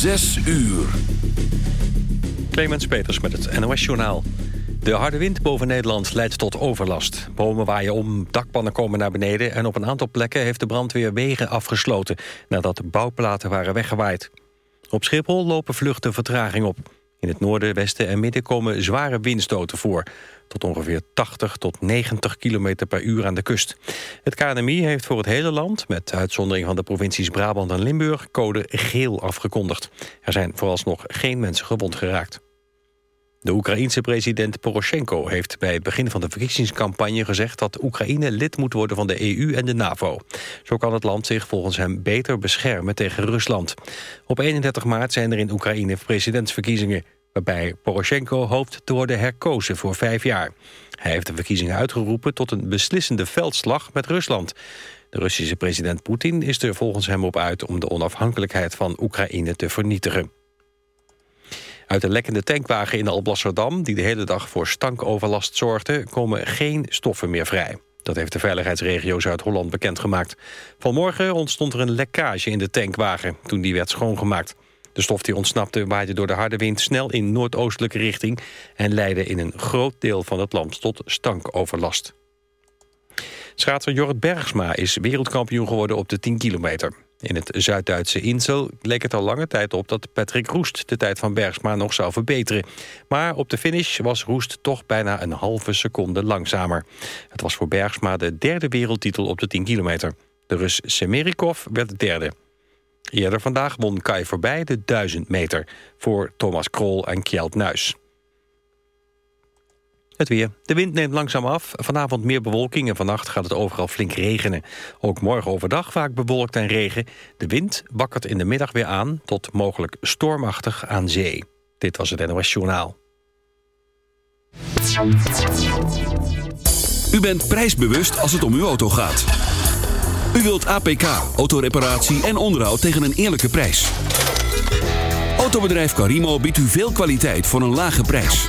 Zes uur. Clemens Peters met het NOS Journaal. De harde wind boven Nederland leidt tot overlast. Bomen waaien om, dakpannen komen naar beneden... en op een aantal plekken heeft de brandweer wegen afgesloten... nadat bouwplaten waren weggewaaid. Op Schiphol lopen vluchten vertraging op. In het noorden, westen en midden komen zware windstoten voor. Tot ongeveer 80 tot 90 km per uur aan de kust. Het KNMI heeft voor het hele land, met uitzondering van de provincies Brabant en Limburg, code geel afgekondigd. Er zijn vooralsnog geen mensen gewond geraakt. De Oekraïense president Poroshenko heeft bij het begin van de verkiezingscampagne gezegd dat Oekraïne lid moet worden van de EU en de NAVO. Zo kan het land zich volgens hem beter beschermen tegen Rusland. Op 31 maart zijn er in Oekraïne presidentsverkiezingen waarbij Poroshenko hoopt te worden herkozen voor vijf jaar. Hij heeft de verkiezingen uitgeroepen tot een beslissende veldslag met Rusland. De Russische president Poetin is er volgens hem op uit om de onafhankelijkheid van Oekraïne te vernietigen. Uit de lekkende tankwagen in Alblasserdam... die de hele dag voor stankoverlast zorgde... komen geen stoffen meer vrij. Dat heeft de veiligheidsregio Zuid-Holland bekendgemaakt. Vanmorgen ontstond er een lekkage in de tankwagen... toen die werd schoongemaakt. De stof die ontsnapte waaide door de harde wind snel in noordoostelijke richting... en leidde in een groot deel van het land tot stankoverlast. Schaatser Jorrit Bergsma is wereldkampioen geworden op de 10 kilometer. In het Zuid-Duitse Insel leek het al lange tijd op dat Patrick Roest de tijd van Bergsma nog zou verbeteren. Maar op de finish was Roest toch bijna een halve seconde langzamer. Het was voor Bergsma de derde wereldtitel op de 10 kilometer. De Rus Semerikov werd derde. Eerder vandaag won Kai voorbij de 1000 meter voor Thomas Krol en Kjeld Nuis. Het weer. De wind neemt langzaam af. Vanavond meer bewolking en vannacht gaat het overal flink regenen. Ook morgen overdag vaak bewolkt en regen. De wind wakkert in de middag weer aan tot mogelijk stormachtig aan zee. Dit was het NOS Journaal. U bent prijsbewust als het om uw auto gaat. U wilt APK, autoreparatie en onderhoud tegen een eerlijke prijs. Autobedrijf Carimo biedt u veel kwaliteit voor een lage prijs.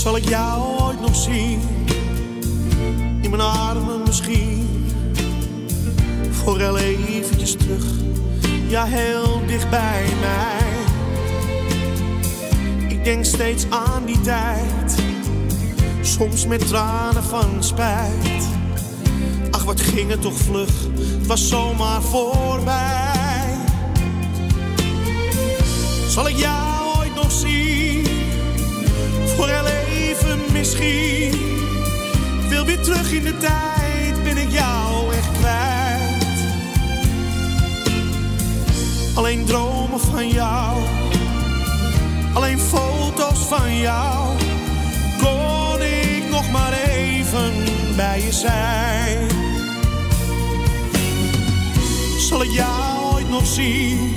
Zal ik jou ooit nog zien? In mijn armen misschien voor heel eventjes terug, ja heel dicht bij mij. Ik denk steeds aan die tijd, soms met tranen van spijt. Ach, wat ging het toch vlug, het was zomaar voorbij. Zal ik jou ooit nog zien, voor heel misschien. Wil weer terug in de tijd, ben ik jou echt kwijt. Alleen dromen van jou, alleen foto's van jou. Kon ik nog maar even bij je zijn. Zal ik jou ooit nog zien?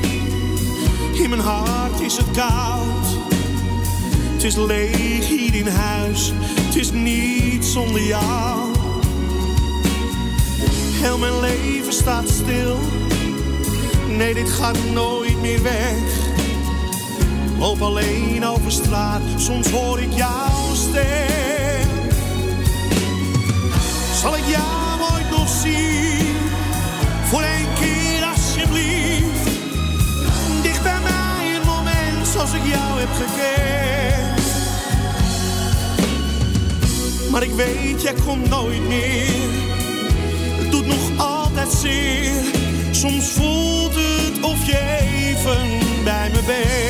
In mijn hart is het koud. Het is leeg hier in huis. Het is niet zonder jou. Heel mijn leven staat stil. Nee, dit gaat nooit meer weg. Loop alleen over straat, soms hoor ik jouw stem. Zal ik jou ooit nog zien? Voor één keer alsjeblieft. Dicht bij mij een moment zoals ik jou heb gekend. Maar ik weet, jij komt nooit meer. Het doet nog altijd zeer. Soms voelt het of je even bij me bent.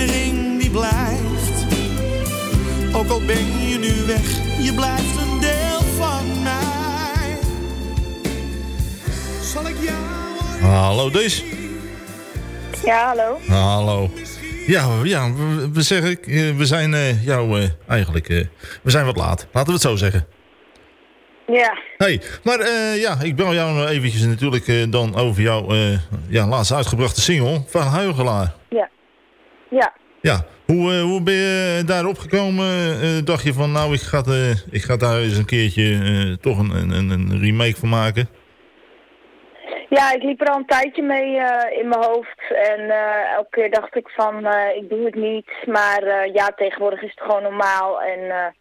Herinnering die blijft. Ook al ben je nu weg, je blijft een deel van mij. Zal ik jou ooit Hallo, Dees. Ja, hallo. Hallo. Ja, ja we, we zeggen, eh, we zijn eh, jou eh, eigenlijk, eh, we zijn wat laat. Laten we het zo zeggen. Ja, Hey, maar eh, ja, ik bel jou nog eventjes natuurlijk eh, dan over jouw eh, ja, laatst uitgebrachte single van Huigelaar. ja. Ja. Ja, hoe, eh, hoe ben je daarop gekomen? Eh, dacht je van, nou, ik ga, eh, ik ga daar eens een keertje toch een, een, een remake van maken? Ja, ik liep er al een tijdje mee in mijn hoofd. En elke keer dacht ik van, ik doe het niet. Maar ja, tegenwoordig is het gewoon normaal. En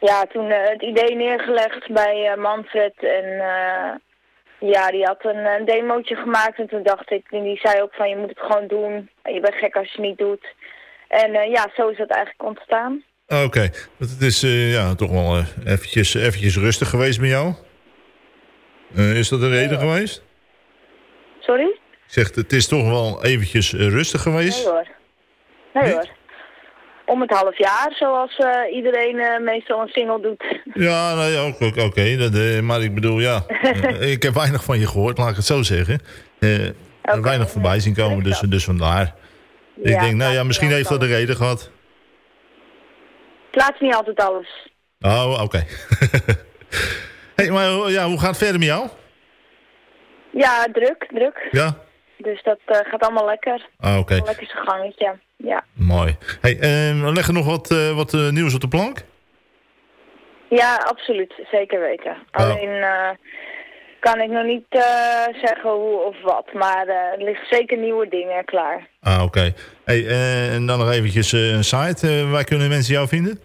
ja, toen het idee neergelegd bij Manfred. En ja, die had een, een demootje gemaakt. En toen dacht ik, en die zei ook van, je moet het gewoon doen. Je bent gek als je het niet doet. En eh, ja, zo is dat eigenlijk ontstaan. Oké, want het is eh, ja, toch wel eh, eventjes, eventjes rustig geweest met jou. Is dat de reden geweest? Sorry? Ik zeg, het is toch wel eventjes rustig geweest? Nee hoor. Nee hoor. Om het half jaar, zoals eh, iedereen eh, meestal een single doet. Ja, nou ja, oké, eh, maar ik bedoel, ja, ik heb weinig van je gehoord, laat ik het zo zeggen. Oké. Weinig voorbij zien komen, dus, dus vandaar. ik denk, nou ja, misschien heeft dat de reden gehad. Plaats niet altijd alles. Oh, oké. hey, maar hoe- ja, hoe gaat het verder met jou? Ja, druk, druk. Ja? Dus dat gaat allemaal lekker. Ah, oké, Lekker zijn gangetje. Ja. mooi. Hey, eh, we leggen nog wat, eh, wat eh, nieuws op de plank? ja, absoluut. Zeker weten. Oh. Alleen eh, kan ik nog niet zeggen hoe of wat. Maar er liggen zeker nieuwe dingen klaar. Ah, oké. Hey, en dan nog eventjes een site. waar kunnen mensen jou vinden?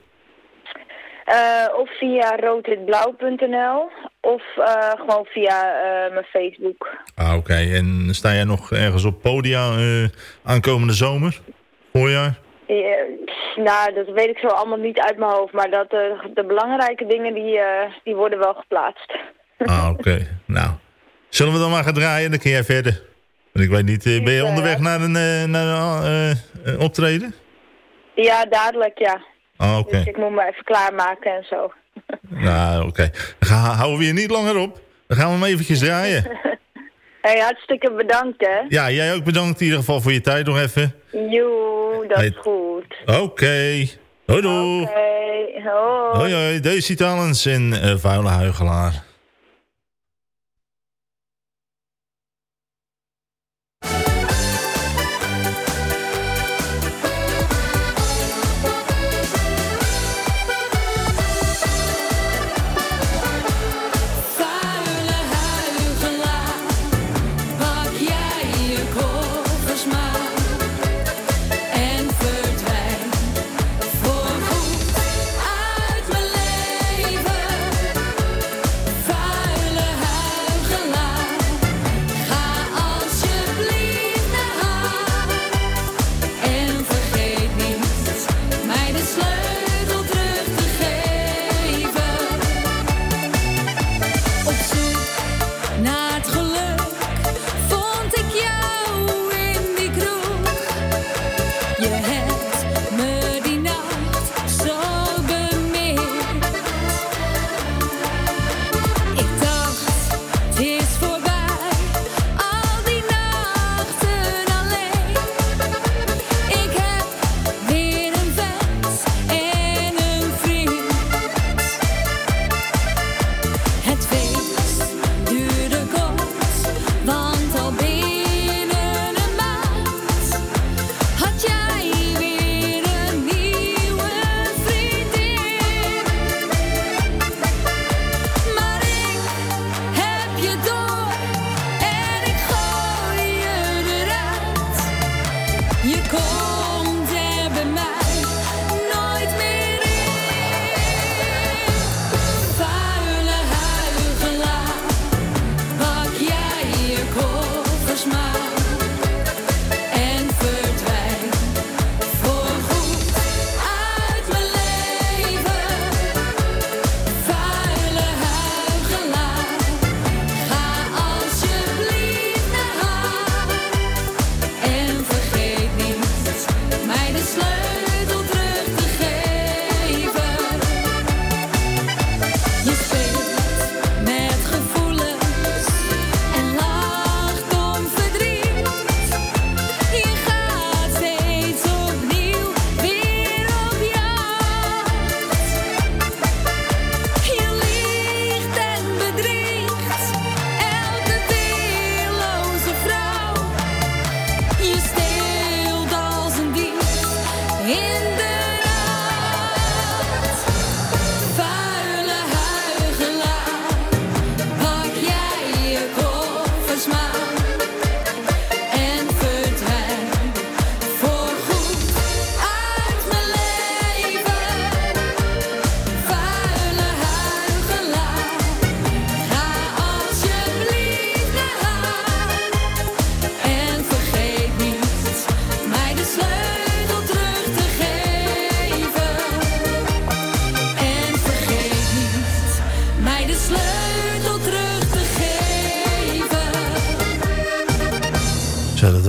Of via roodwitblauw.nl of gewoon via mijn Facebook. Ah, oké. En sta jij nog ergens op podia aankomende zomer? Voorjaar? Ja, nou, dat weet ik zo allemaal niet uit mijn hoofd. Maar dat, eh, de belangrijke dingen die, eh, die worden wel geplaatst. Ah, oké. nou, zullen we dan maar gaan draaien? Dan kun jij verder. Want ik weet niet, eh, ben je onderweg naar een, naar een optreden? Ja, dadelijk, ja. Ah, oké. Dus ik moet me even klaarmaken en zo. Nou, oké. Dan gaan- houden we je niet langer op. Dan gaan we hem eventjes draaien. hey, hartstikke bedankt, hè. Ja, jij ook bedankt in ieder geval voor je tijd nog even. Joe, dat Hey. is goed. Oké. Hoi doei. Oké, hoi. Hoi hoi, Daisy Talens en eh, Vuile Huigelaar.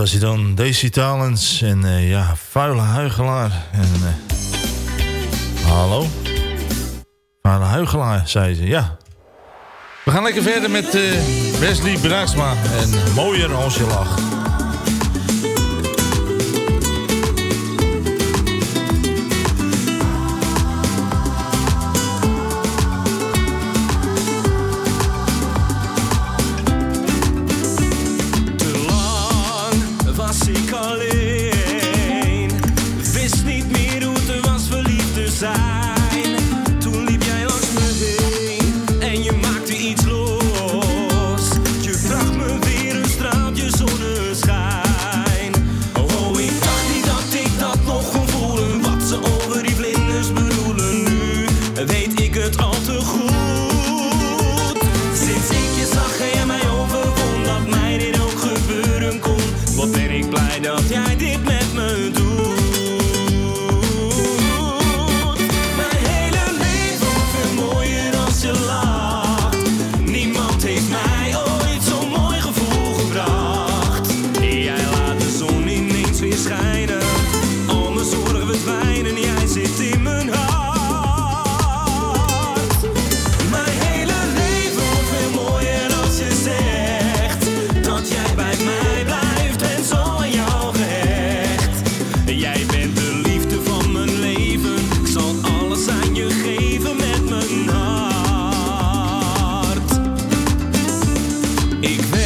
Was hij dan. Daisy Talents en uh, ja, vuile huigelaar. En, uh, hallo? Vuile huigelaar, zei ze, ja. We gaan lekker verder met uh, Wesley Braaksma en Mooier als je lacht. Ik weet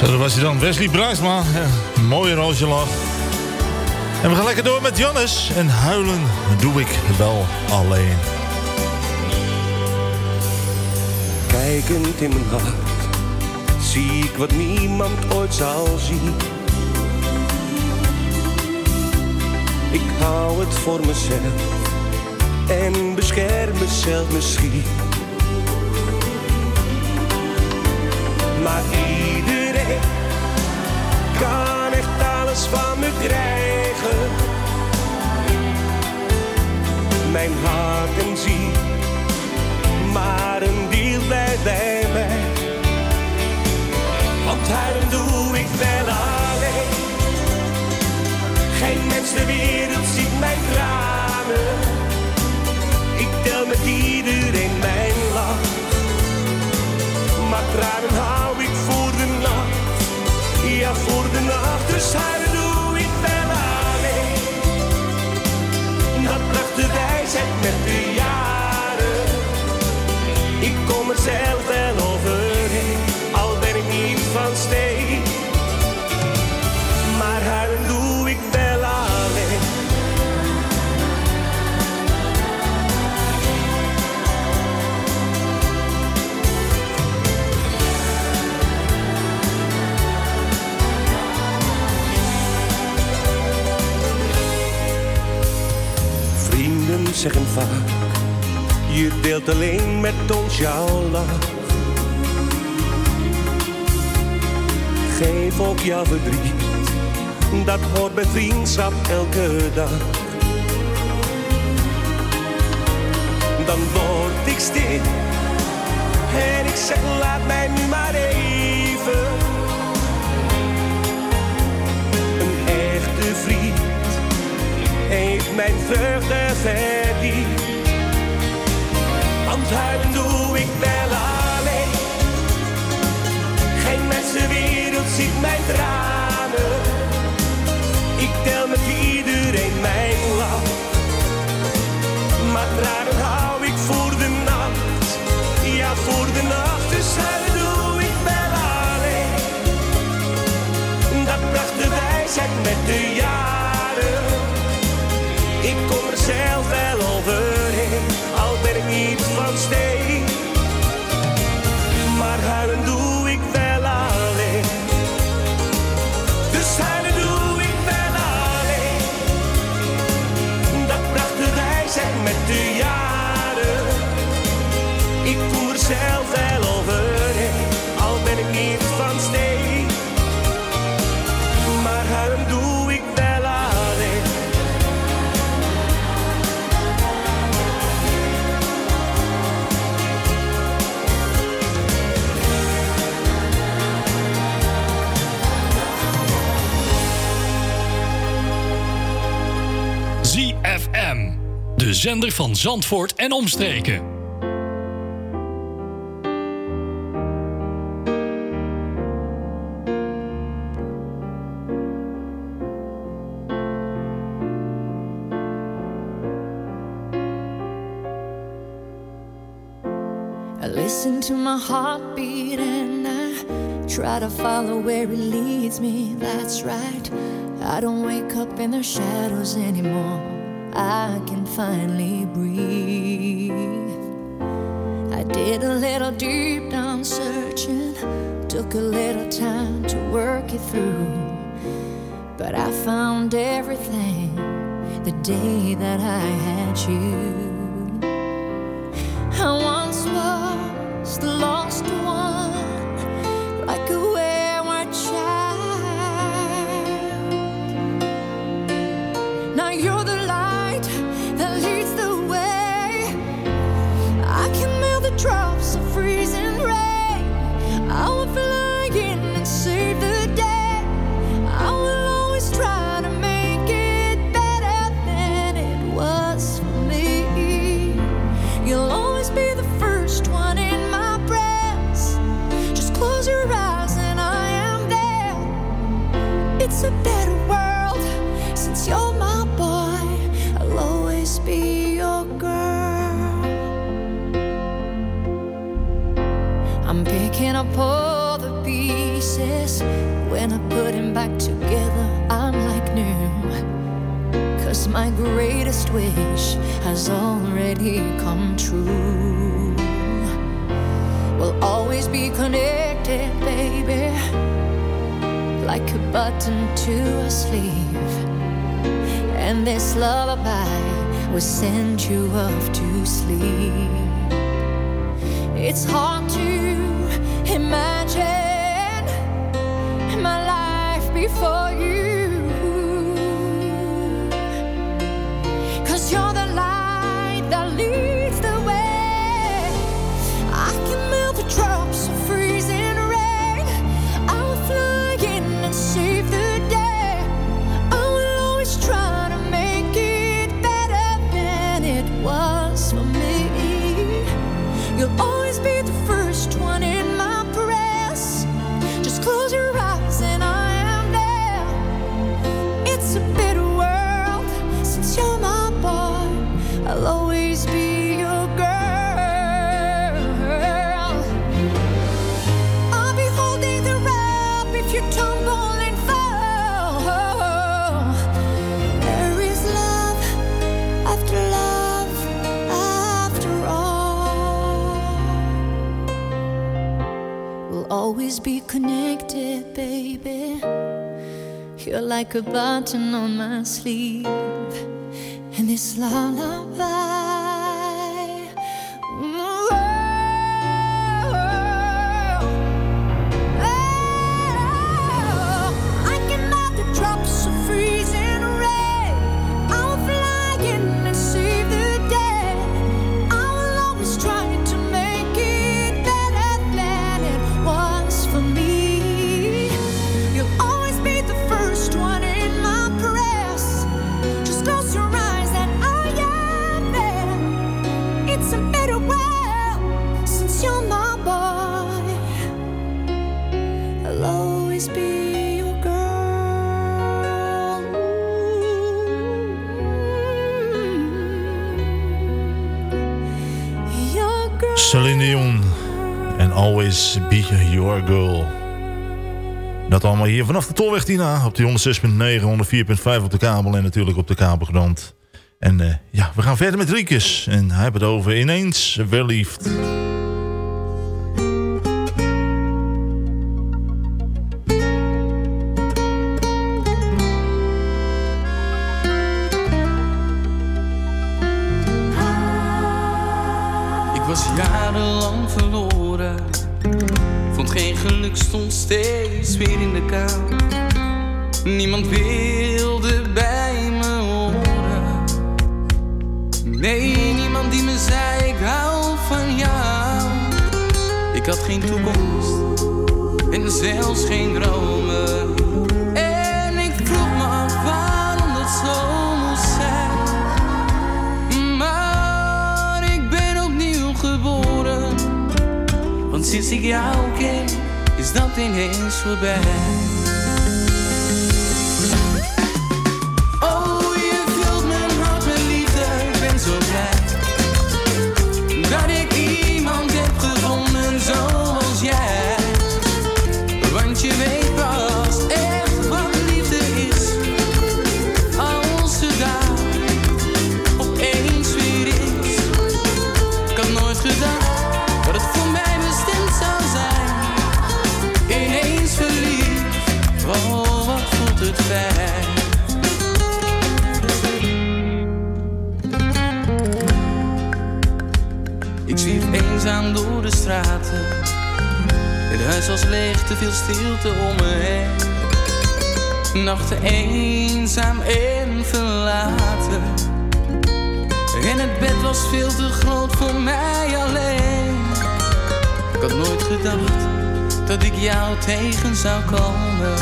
Wesley Bruisma. Ja, mooie roosje lach. En we gaan lekker door met Jannes. En huilen doe ik wel alleen. Kijkend in mijn hart zie ik wat niemand ooit zal zien. Ik hou het voor mezelf en bescherm mezelf misschien. Maar alles van me krijgen. Mijn hart en ziel, maar een deel blijft bij mij. Want huilen doe ik wel alleen. Geen mens ter wereld ziet mijn tranen. Ik tel met iedereen mijn lach. Maar tranen hou ik voor de nacht ja voor de nacht, dus de wijsheid met de jaren. Ik kom er zelf wel overheen, al ben ik niet van steen. Vaak. Je deelt alleen met ons jouw lach. Geef ook jouw verdriet, dat hoort bij vriendschap elke dag. Dan word ik stil en ik zeg laat mij nu maar even. Mijn vreugde verdiend. Want huilen doe ik wel alleen. Geen mensenwereld ziet mijn tranen. Ik tel met iedereen mijn lach. Maar tranen hou ik voor de nacht. Ja, voor de nacht. Dus huilen doe ik wel alleen. Dat bracht de wijsheid met de jaren. Ik kom er zelf wel overheen, al ben ik niet van steen. Zender van Zandvoort en omstreken. I listen to my heartbeat and I try to follow where it leads me. That's right. I don't wake up in the shadows anymore. I can finally breathe. I did a little deep down searching, took a little time to work it through. But I found everything the day that I had you. Wish has already come true. We'll always be connected, baby. Like a button to a sleeve. And this lullaby will send you off to sleep. It's hard to imagine my life before you. Always be connected, baby. You're like a button on my sleeve, and this lullaby Celine Dion. En Always Be Your Girl. Dat allemaal hier vanaf de Tolweg Tina. Op die 106.9, 104.5 op de kabel. En natuurlijk op de kabelgrond. En uh, ja, we gaan verder met Riekes. En hij heeft het over ineens verliefd. Ik zwiep eenzaam door de straten. Het huis was leeg, te veel stilte om me heen. Nachten eenzaam en verlaten. En het bed was veel te groot voor mij alleen. Ik had nooit gedacht dat ik jou tegen zou komen.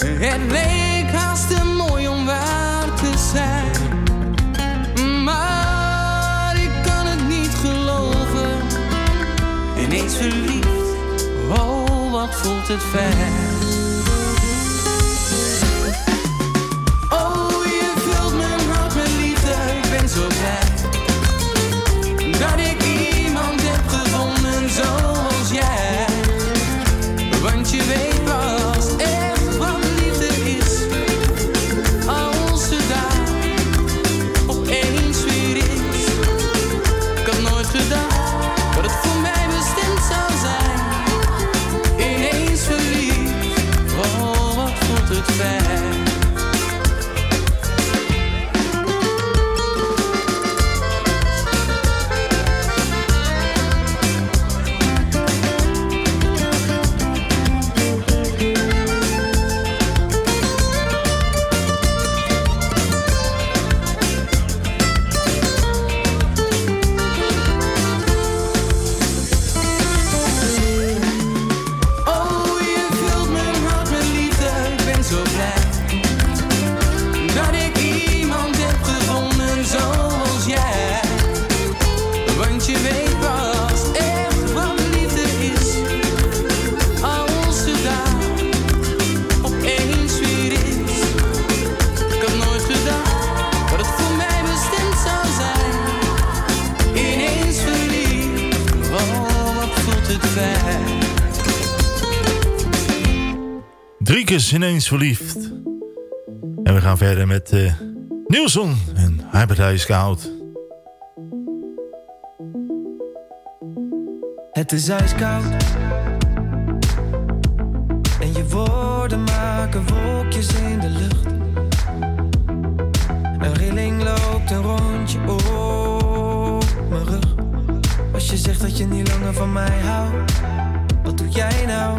Het leek haast te mooi om waar te zijn. Ineens verliefd, oh wat voelt het fijn. Driekes ineens verliefd. En we gaan verder met eh Nielsen en Hybrid Scout. Het is ijskoud En je woorden maken wolkjes in de lucht Een rilling loopt een rondje op mijn rug Als je zegt dat je niet langer van mij houdt Wat doe jij nou?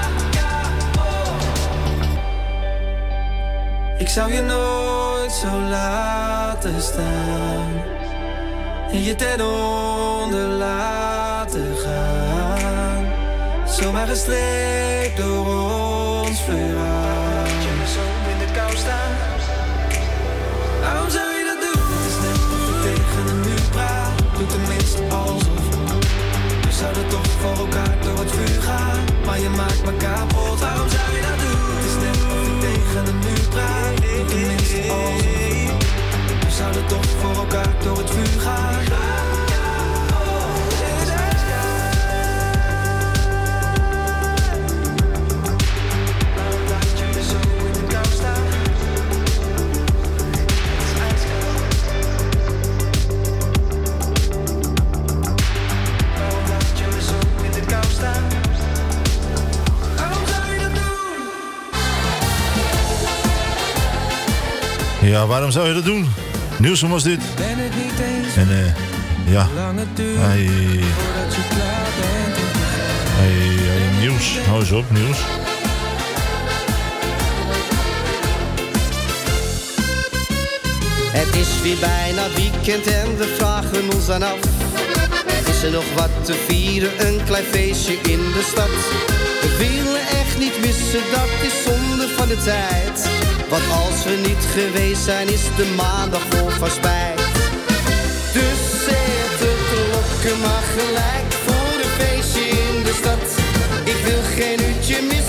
zou je nooit zo laten staan. En je ten onder laten gaan. Zomaar gestreept door ons verhaal. Je me zo in de kou staan. Waarom zou je dat doen? Het is net of ik tegen een muur praat. Doe tenminste alsof. We zouden toch voor elkaar door het vuur gaan. Maar je maakt me kapot. Waarom zou je We zouden toch voor elkaar door het vuur gaan Ja, waarom zou je dat doen? Nielsen was dit. Ben het niet eens En eh, ja. Hey, hey, hey, Niels. Hou eens op, Niels. Het is weer bijna weekend en we vragen ons dan af. Is er nog wat te vieren, een klein feestje in de stad? We willen echt niet missen, dat is zonde van de tijd. Want als we niet geweest zijn, is de maandag al voorbij. Dus zet de klokken maar gelijk voor een feestje in de stad. Ik wil geen uurtje missen,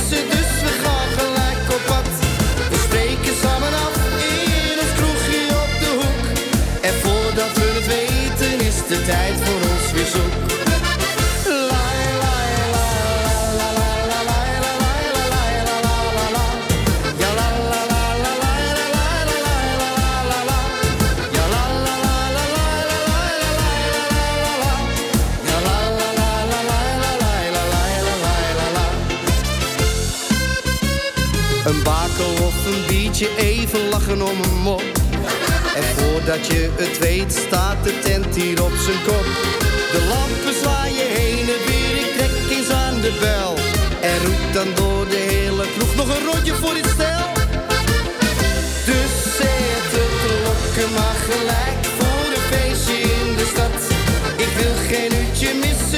biertje, even lachen om een mop. En voordat je het weet, staat de tent hier op zijn kop. De lampen je heen en weer, ik trek eens aan de bel. En roep dan door de hele kroeg nog een rondje voor dit stel. Dus zet de klokken maar gelijk voor een feestje in de stad. Ik wil geen uurtje missen,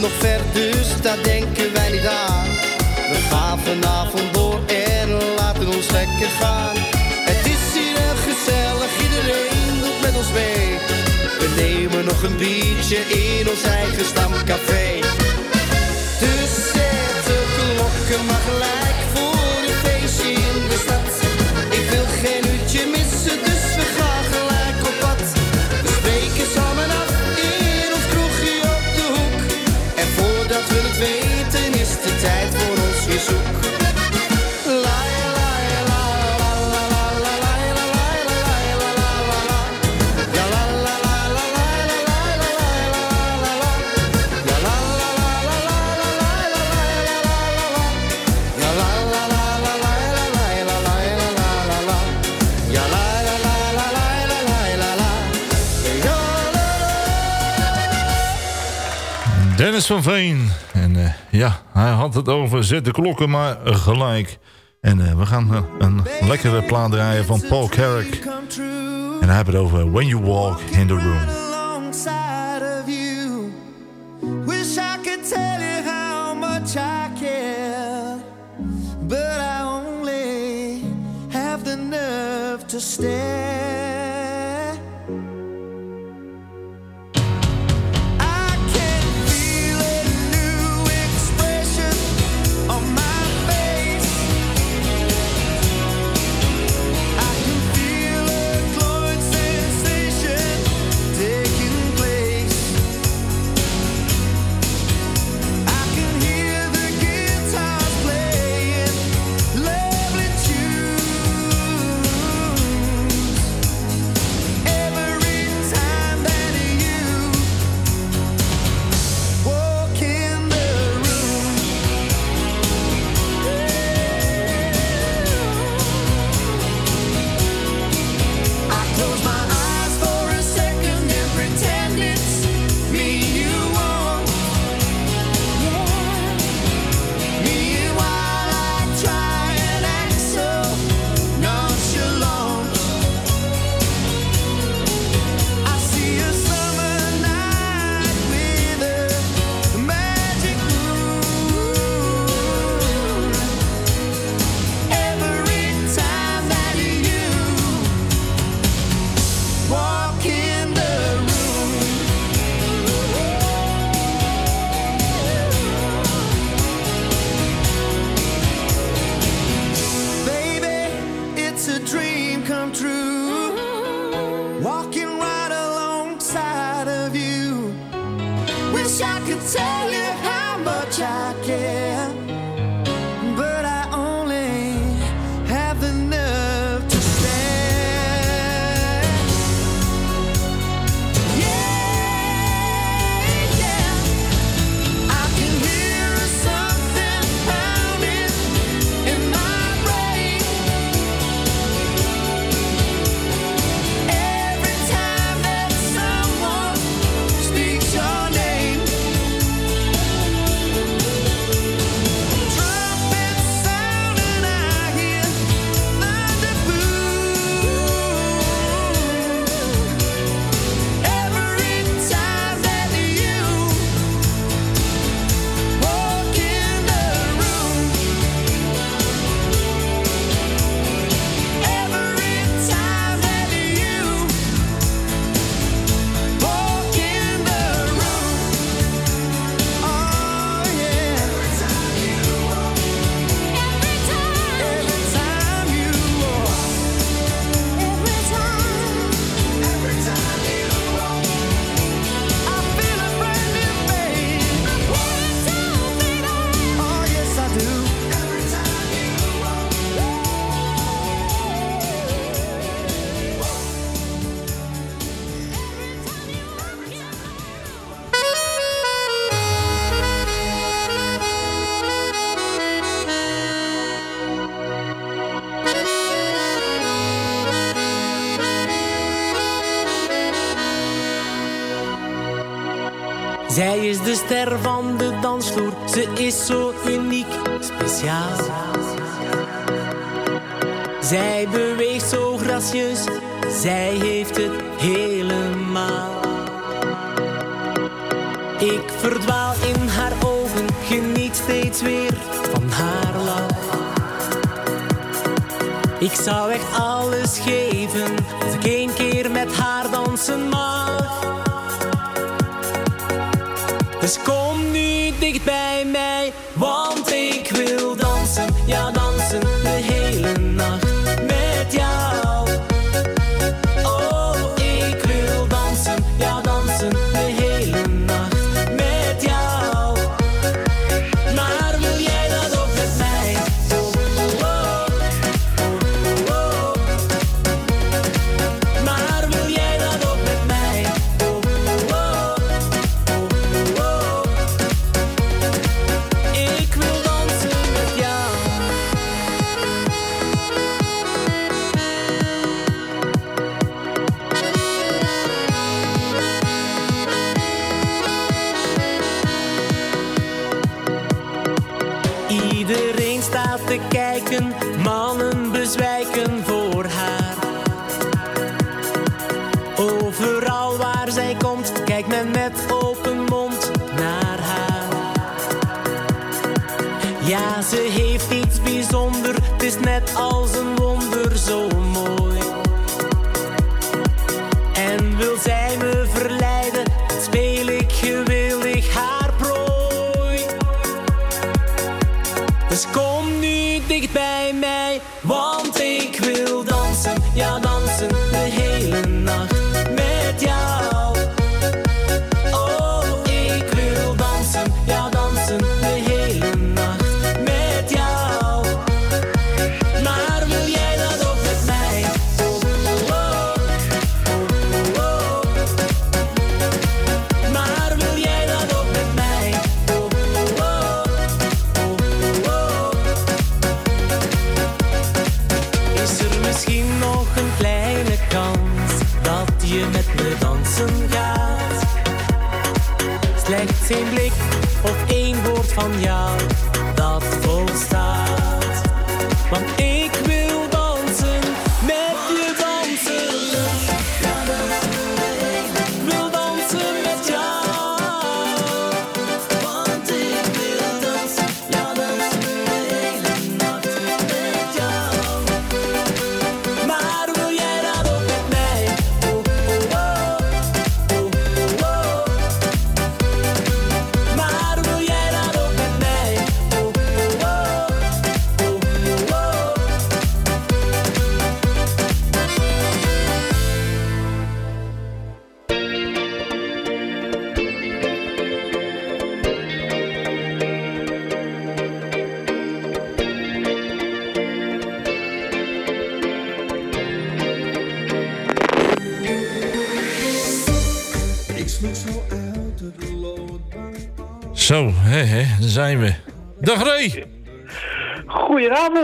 nog ver, dus daar denken wij niet aan. We gaan vanavond door en laten ons lekker gaan. Het is hier gezellig, iedereen doet met ons mee. We nemen nog een biertje in ons eigen stamcafé. Dus zet de klokken maar gelijk voor een feestje in de stad. Van Veen. En eh, ja, hij had het over zet de klokken maar gelijk. En eh, we gaan eh, een lekkere plaat draaien van Paul Carrick. En hij heeft het over When You Walk in the Room. Ze is zo uniek, speciaal. Zij beweegt zo gracieus, zij heeft het helemaal. Ik verdwaal in haar ogen, geniet steeds weer van haar lach. Ik zou echt alles geven als ik één keer met haar dansen mag. Dus kom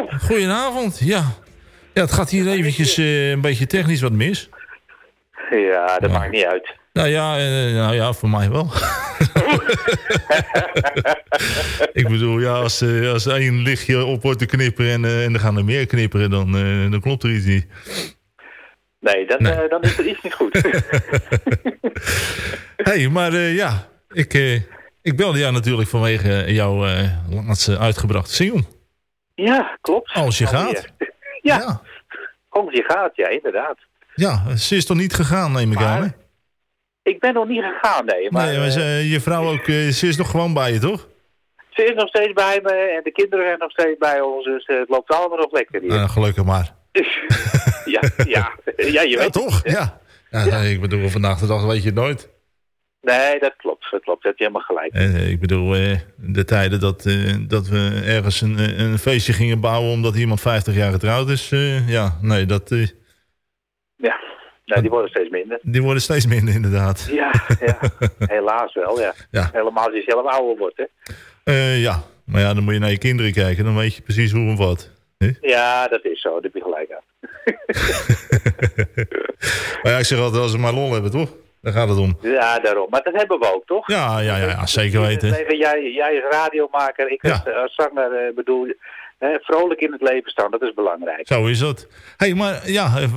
Goedenavond. Goedenavond, ja. Ja, het gaat hier eventjes eh, een beetje technisch wat mis. Ja, dat maakt niet uit. Nou ja, eh, nou ja, voor mij wel. ik bedoel, ja, als, eh, als één lichtje op wordt te knipperen en, en er gaan er meer knipperen, dan, dan klopt er iets niet. Nee, dan, dan is er iets niet goed. Hé, hey, maar ja, ik, ik belde jou natuurlijk vanwege jouw laatste uitgebrachte single. Ja, klopt. Als je Alweer. gaat. Ja. Als je gaat, ja, inderdaad. Ja, ze is toch niet gegaan, neem ik aan, hè? Ik ben nog niet gegaan, nee. Maar, nee, maar ze- eh, je vrouw ook, eh, ze is nog gewoon bij je, toch? ze is nog steeds bij me en de kinderen zijn nog steeds bij ons. Dus eh, het loopt allemaal nog lekker hier. Nou, gelukkig maar. ja, ja. ja, je Ja, weet toch? Ja. ja, ik bedoel, vandaag de dag weet je het nooit. Nee, dat klopt. Dat klopt. Heb je helemaal gelijk. Eh, ik bedoel, eh, de tijden dat, eh, dat we ergens een, eh, een feestje gingen bouwen omdat iemand 50 jaar getrouwd is. eh, ja, nee, dat, eh, Ja, nou, die worden steeds minder. die worden steeds minder inderdaad. Ja, ja. helaas wel, ja. Ja. Helemaal als je zelf ouder wordt, hè. Eh, ja, maar ja, dan moet je naar je kinderen kijken. Dan weet je precies hoe en wat. Ja, dat is zo. Daar heb je gelijk aan. Maar ja, ik zeg altijd, als we maar lol hebben, toch? Daar gaat het om. Ja, daarom. Maar dat hebben we ook, toch? Ja, ja, ja, ja zeker weten. leven, jij, jij als radiomaker, ik als, als zanger, eh, bedoel, hè, vrolijk in het leven staan, dat is belangrijk. Zo is dat. hey, maar ja, eh,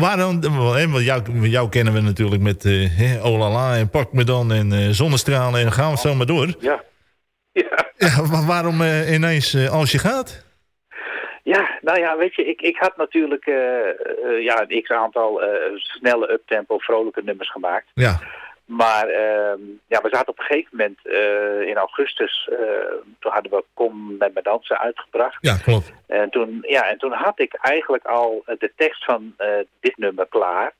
waarom, want jou, jou kennen we natuurlijk met eh hè, Olala en Pak Me Dan en eh, Zonnestralen en gaan we zo maar door. Ja. Ja, maar waarom eh, ineens eh, als je gaat? Ja, nou ja, weet je, ik, ik had natuurlijk eh, eh, ja, een x-aantal eh, snelle uptempo vrolijke nummers gemaakt. Ja, Maar ehm, ja, we zaten op een gegeven moment in augustus, toen hadden we Kom met mijn dansen uitgebracht. ja klopt. En toen, ja, en toen had ik eigenlijk al de tekst van dit nummer klaar.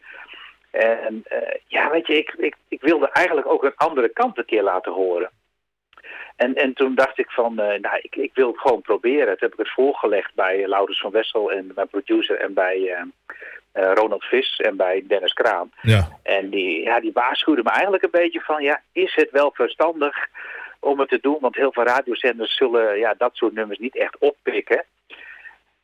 En ja, weet je, ik, ik, ik wilde eigenlijk ook een andere kant een keer laten horen. En, en toen dacht ik van, eh, nou, ik, ik wil het gewoon proberen. Toen heb ik het voorgelegd bij Laurens van Wessel en mijn producer en bij eh, eh, Ronald Vis en bij Dennis Kraan. Ja. En die, ja, die waarschuwde me eigenlijk een beetje van, ja, is het wel verstandig om het te doen? Want heel veel radiozenders zullen ja, dat soort nummers niet echt oppikken.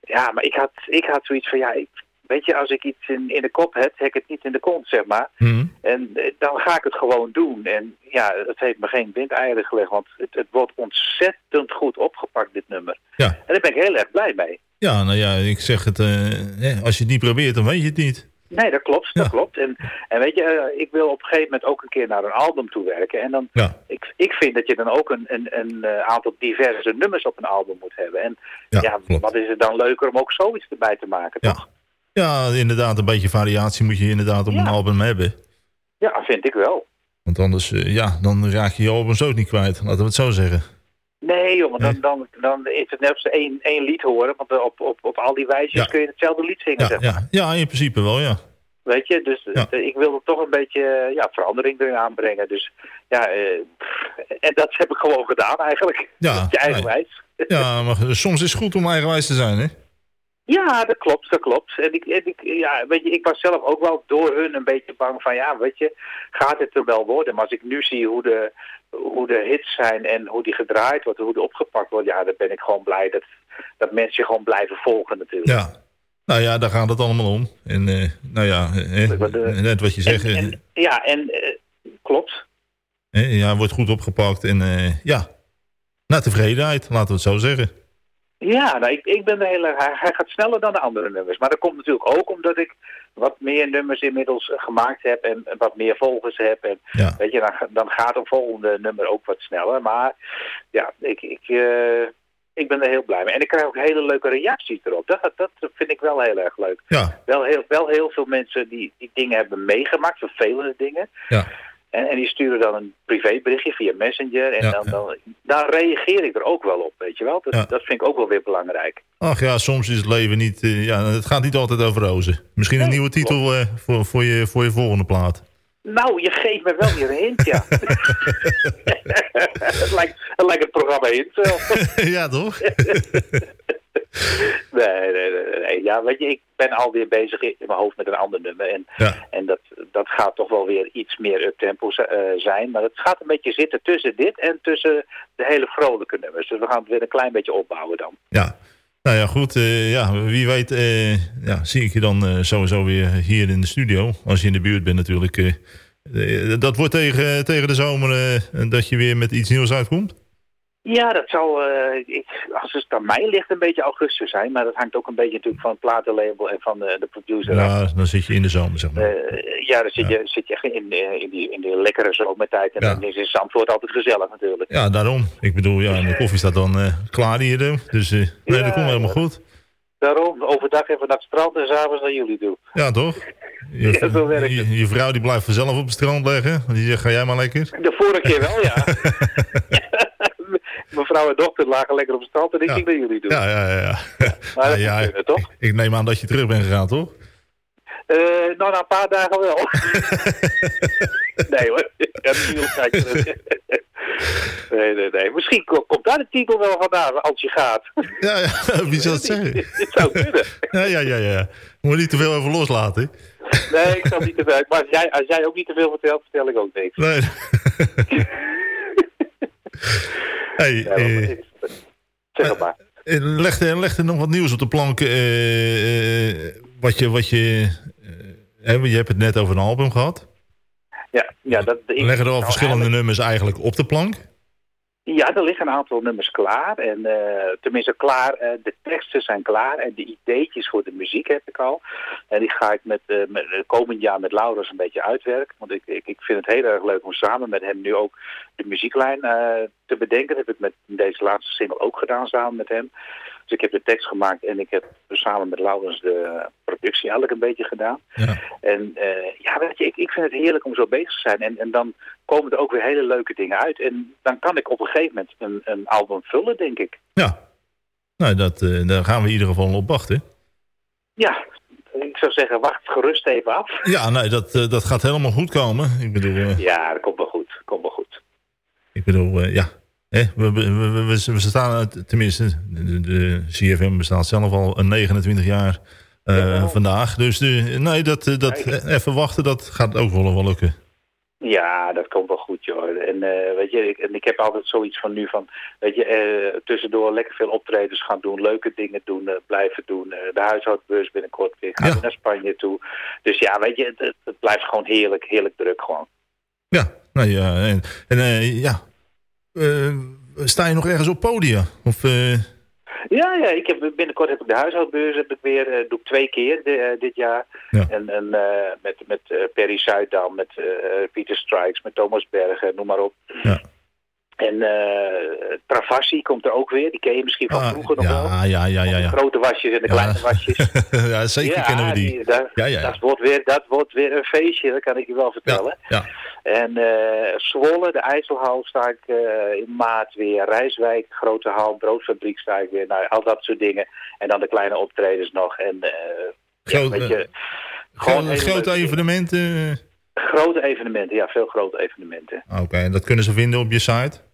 Ja, maar ik had, ik had zoiets van, ja, ik, weet je, als ik iets in, in de kop heb, heb ik het niet in de kont, zeg maar. Mhm. En eh, dan ga ik het gewoon doen. En ja, het heeft me geen windeieren gelegd, want het, het wordt ontzettend goed opgepakt, dit nummer. Ja. En daar ben ik heel erg blij mee. Ja, nou ja, ik zeg het, eh, als je het niet probeert, dan weet je het niet. Nee, dat klopt, dat klopt. En, en weet je, eh, ik wil op een gegeven moment ook een keer naar een album toe werken. En dan, Ja. ik, ik vind dat je dan ook een, een, een aantal diverse nummers op een album moet hebben. En ja, wat is het dan leuker om ook zoiets erbij te maken, toch? Ja, inderdaad, een beetje variatie moet je inderdaad op een album hebben. Ja, vind ik wel. Want anders, eh, ja, dan raak je je albums ook niet kwijt, laten we het zo zeggen. Nee, jongen, dan, dan, dan is het net als één, één lied horen. Want eh, op, op, op al die wijsjes kun je hetzelfde lied zingen, Ja, zeg maar. ja, ja, in principe wel, ja. Weet je, dus eh, ik wilde toch een beetje ja, verandering erin aanbrengen. Dus ja, en dat heb ik gewoon gedaan eigenlijk. Ja, Op je eigen nee. wijs. Ja, maar soms is het goed om eigenwijs te zijn, hè? Ja, dat klopt, dat klopt. En ik, en ik, ja, weet je, ik was zelf ook wel door hun een beetje bang van, ja, weet je, gaat het er wel worden? Maar als ik nu zie hoe de, hoe de hits zijn en hoe die gedraaid wordt, hoe die opgepakt wordt, ja, dan ben ik gewoon blij dat, dat mensen gewoon blijven volgen natuurlijk. Ja. Nou ja, daar gaat het allemaal om. En eh, nou ja, eh, net wat je zegt, eh, Ja, en eh, klopt. eh, ja, wordt goed opgepakt en ja, naar tevredenheid, laten we het zo zeggen. Ja, nou, ik, ik ben er heel erg... Hij, gaat sneller dan de andere nummers. Maar dat komt natuurlijk ook omdat ik wat meer nummers inmiddels eh, gemaakt heb en en wat meer volgers heb. En weet je, dan, dan gaat een volgende nummer ook wat sneller. Maar ja, ik, ik, eh, ik ben er heel blij mee. En ik krijg ook hele leuke reacties erop. Dat, dat vind ik wel heel erg leuk. Ja. Wel, heel, wel heel veel mensen die, die dingen hebben meegemaakt, vervelende dingen. Ja. En, en die sturen dan een privéberichtje via Messenger. En Ja, dan, dan, daar reageer ik er ook wel op, weet je wel. Dat, dat vind ik ook wel weer belangrijk. Ach ja, soms is het leven niet, eh, ja, het gaat niet altijd over rozen. Misschien een nieuwe titel eh, voor, voor, je, voor je volgende plaat. Nou, je geeft me wel weer een hint, ja. het, lijkt, het lijkt het programma hint ja, toch? Nee, nee, nee, nee. Ja, weet je, ik ben alweer bezig in mijn hoofd met een ander nummer. En, en dat, dat gaat toch wel weer iets meer uptempo zi- eh, zijn. Maar het gaat een beetje zitten tussen dit en tussen de hele vrolijke nummers. Dus we gaan het weer een klein beetje opbouwen dan. Ja. Nou ja, goed. eh, ja, wie weet eh, ja, zie ik je dan sowieso weer hier in de studio. Als je in de buurt bent natuurlijk. dat wordt tegen, tegen de zomer dat je weer met iets nieuws uitkomt? Ja, dat zal, eh, ik, als het aan mij ligt, een beetje augustus zijn. Maar dat hangt ook een beetje natuurlijk van het platenlabel en van de, de producer af. Ja, dan zit je in de zomer, zeg maar. Eh, ja, dan zit, Je, zit je echt in, eh, in, die, in die lekkere zomertijd. En Ja. dan is in Zandvoort altijd gezellig natuurlijk. Ja, daarom. Ik bedoel, ja, de koffie staat dan eh, klaar hier. Dus nee, dat komt helemaal goed. Daarom, overdag even naar het strand en s'avonds naar jullie toe. Ja, toch? Je, Ja, zo werkt je, je vrouw die blijft vanzelf op het strand leggen. Die zegt, ga jij maar lekker. De vorige keer wel, ja. Mevrouw en dochter lagen lekker op het strand en ik ging naar jullie toe. Ja, ja, ja. ja. Maar dat Ja, kunnen, toch? Ik neem aan dat je terug bent gegaan, toch? Eh, nou, na een paar dagen wel. nee hoor, ja, natuurlijk terug. Nee, nee, nee. Misschien ko- komt daar de titel wel vandaan als je gaat. Ja, ja, wie zal het zeggen? Het zou kunnen. Ja, ja, ja, ja. Moet niet te veel over loslaten. Nee, ik zal niet te veel. Maar als jij, als jij ook niet te veel vertelt, vertel ik ook niks. Nee. Hey, eh, Zeg het maar. eh, leg, er, leg er nog wat nieuws op de plank. eh, eh, wat je... Wat je, eh, hè, je hebt het net over een album gehad. Ja, ja, dat, ik, Leggen er al nou, verschillende nummers eigenlijk op de plank? Ja, er liggen een aantal nummers klaar. En eh, tenminste klaar, eh, de teksten zijn klaar. En de ideetjes voor de muziek heb ik al. En die ga ik met, eh, komend jaar met Laurens een beetje uitwerken. Want ik, ik, ik vind het heel erg leuk om samen met hem nu ook de muzieklijn te bedenken. Dat heb ik met deze laatste single ook gedaan samen met hem. Dus ik heb de tekst gemaakt en ik heb samen met Laurens de productie eigenlijk een beetje gedaan. En eh, ja, weet je, ik, ik vind het heerlijk om zo bezig te zijn. En, en dan komen er ook weer hele leuke dingen uit. En dan kan ik op een gegeven moment een, een album vullen, denk ik. Nou, dat, eh, daar gaan we in ieder geval op wachten. Ja, ik zou zeggen, wacht gerust even af. Ja, nee, dat, eh, dat gaat helemaal goed komen. Ik bedoel, Ja, dat komt wel goed. Komt wel goed. ik bedoel ja. We, we, we, we- we staan, eh, tenminste, de, de CFM bestaat zelf al een 29 jaar eh, vandaag. Dus de, nee, dat, eh, dat, even wachten, dat gaat ook wel, wel lukken. Ja, dat komt wel goed, joh. En, weet je, ik, en ik heb altijd zoiets van nu van, weet je, tussendoor lekker veel optredens gaan doen, leuke dingen doen, blijven doen. De huishoudbeurs binnenkort weer, gaan naar Spanje toe. Dus ja, weet je, het, het- het blijft gewoon heerlijk, heerlijk druk gewoon. Nou ja, en, en ja. Eh, sta je nog ergens op podium? Of, eh, Ja, ja, ik heb, binnenkort heb ik de huishoudbeurs heb ik weer, eh, doe ik twee keer di- dit jaar. En, en met, met Perry Zuidam, met Pieter Strikes, met Thomas Bergen, noem maar op. En eh Travassi komt er ook weer, die ken je misschien van vroeger nog wel. ja, ja, ja, ja. De grote wasjes en de kleine wasjes. ja, zeker kennen we die. dat, Ja, ja, ja. Dat, wordt weer, dat wordt weer een feestje, dat kan ik je wel vertellen. Ja. En eh Zwolle, de IJsselhal, sta ik eh, in maart weer. Rijswijk, Grote Hal, Broodfabriek sta ik weer. Nou, al dat soort dingen. En dan de kleine optredens nog. En Groot, weet je, gewoon grote evenementen. Grote evenementen, ja, veel grote evenementen. Oké, en dat kunnen ze vinden op je site?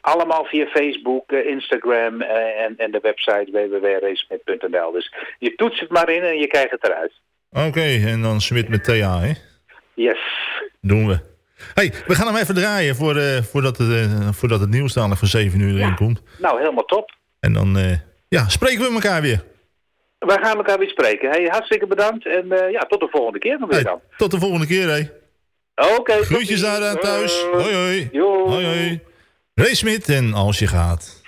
Allemaal via Facebook, eh, Instagram eh, en, en de website www.racemit.nl. Dus je toetst het maar in en je krijgt het eruit. Oké, en dan Smit met TA, hè? Yes. Doen we. hey, we gaan hem even draaien voor, eh, voordat, het, eh, voordat het nieuws dadelijk van 7 uur erin komt. Nou, helemaal top. En dan ja, spreken we elkaar weer. Wij gaan elkaar weer spreken. Hey, hartstikke bedankt en ja, tot de volgende keer nog weer dan. Tot de volgende keer, hè? Oké. Groetjes daar aan thuis. Hoi, hoi. Hoi, hoi. Ray Smit en als je gaat.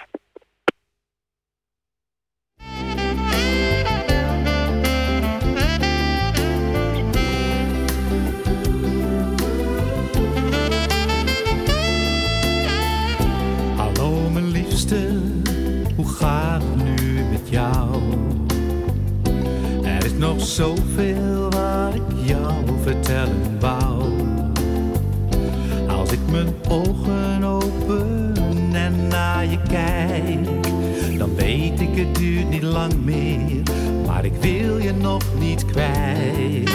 Hallo mijn liefste, hoe gaat het nu met jou? Er is nog zoveel wat ik jou vertellen wou. Als ik mijn ogen open en je kijk, dan weet ik het duurt niet lang meer, maar ik wil je nog niet kwijt.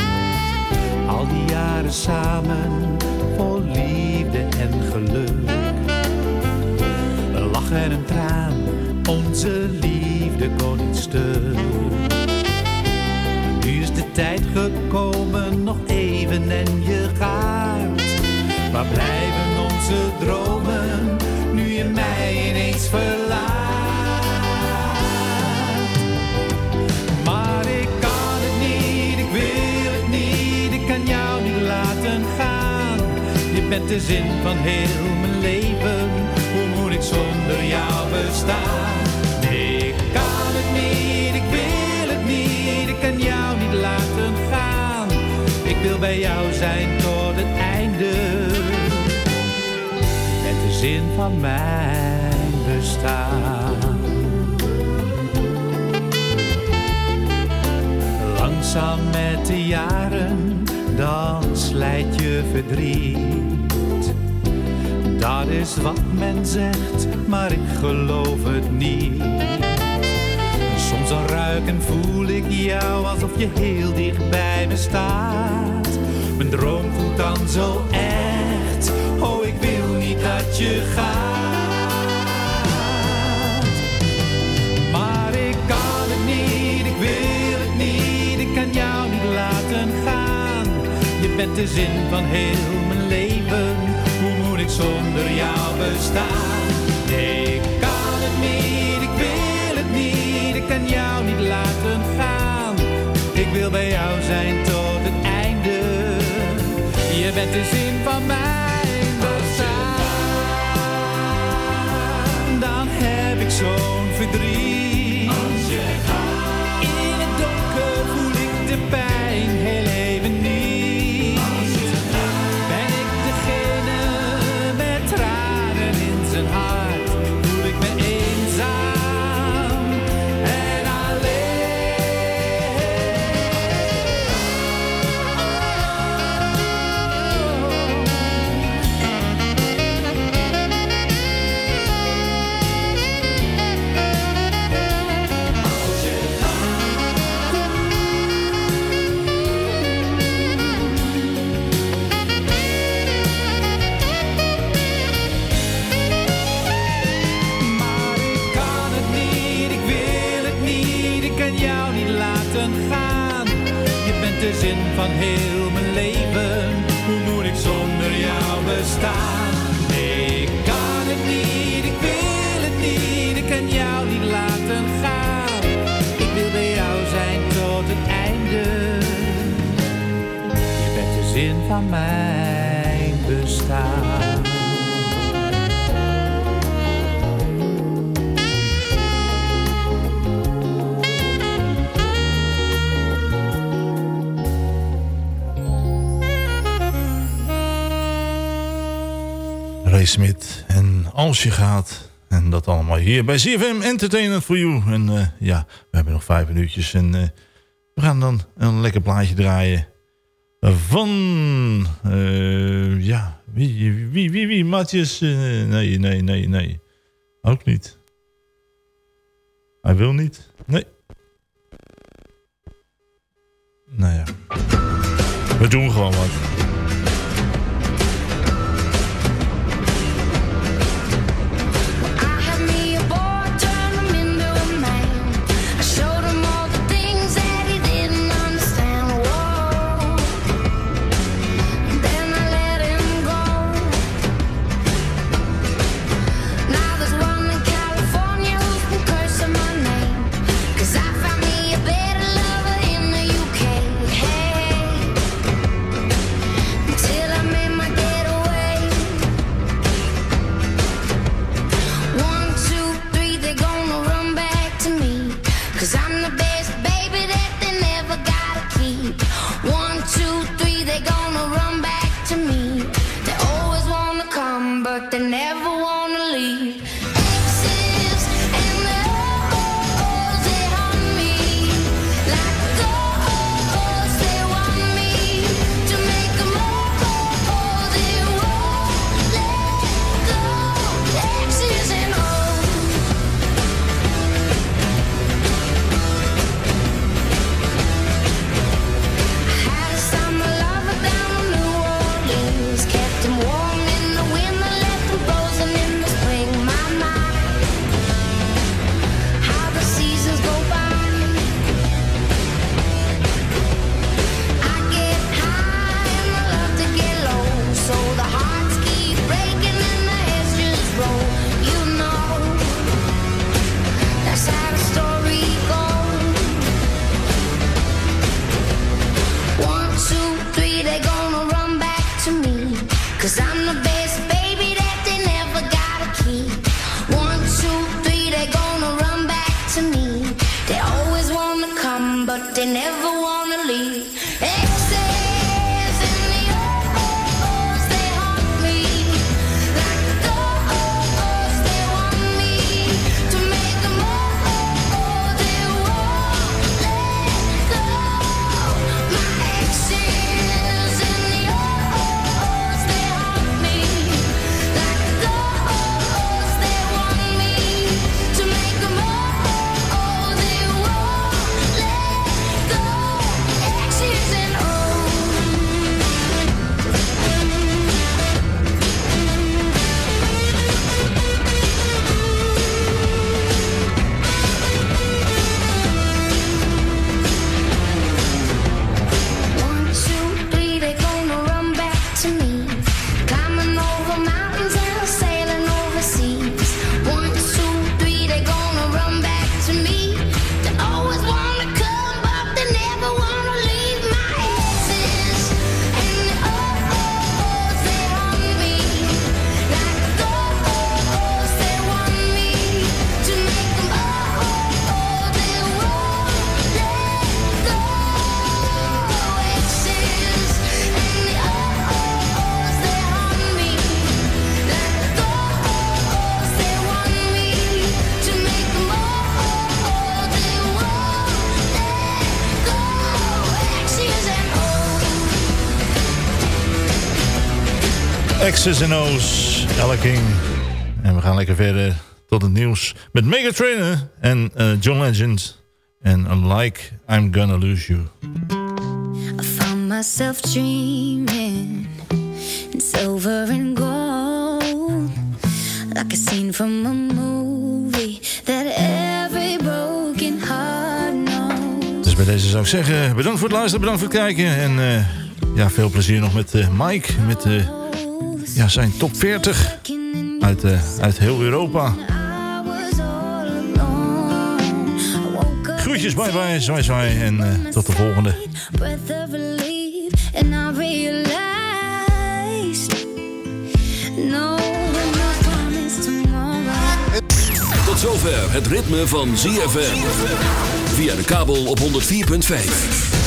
Al die jaren samen, vol liefde en geluk. Een lach en een traan, onze liefde kon niet stuk. Nu is de tijd gekomen, de zin van heel mijn leven, hoe moet ik zonder jou bestaan? Ik kan het niet, ik wil het niet, ik kan jou niet laten gaan. Ik wil bij jou zijn tot het einde. Bent de zin van mijn bestaan. Langzaam met de jaren, dan slijt je verdriet. Dat is wat men zegt, maar ik geloof het niet. Soms dan ruik en voel ik jou alsof je heel dicht bij me staat. Mijn droom voelt dan zo echt, oh ik wil niet dat je gaat. Maar ik kan het niet, ik wil het niet, ik kan jou niet laten gaan. Je bent de zin van heel mijn zonder jou bestaan? Ik kan het niet, ik wil het niet, ik kan jou niet laten gaan. Ik wil bij jou zijn tot het einde, je bent de zin van mijn bestaan. Dan heb ik zo'n verdriet. zin van heel mijn leven. Hoe moet ik zonder jou bestaan? En als je gaat. En dat allemaal hier bij CFM Entertainment for You. En eh, ja, we hebben nog vijf minuutjes. En eh, we gaan dan een lekker plaatje draaien. Van... Eh, ja, wie, wie, wie, wie, Matthias? nee, nee, nee, nee. Ook niet. Hij wil niet. Nee. Nou ja. We doen gewoon wat. X's en O's, Ella King. En we gaan lekker verder tot het nieuws met Mega Trainer en uh, John Legend. En Like I'm Gonna Lose You. I found myself dreaming. In silver and gold. Like a scene from a movie that every broken heart knows. Dus bij deze zou ik zeggen, bedankt voor het luisteren, bedankt voor het kijken. En uh, ja, veel plezier nog met eh, Mike, met... de ja, zijn top 40 uit, eh, uit heel Europa. Groetjes, bye bye, zwaai zwaai en eh, tot de volgende. Tot zover het ritme van ZFM. Via de kabel op 104.5.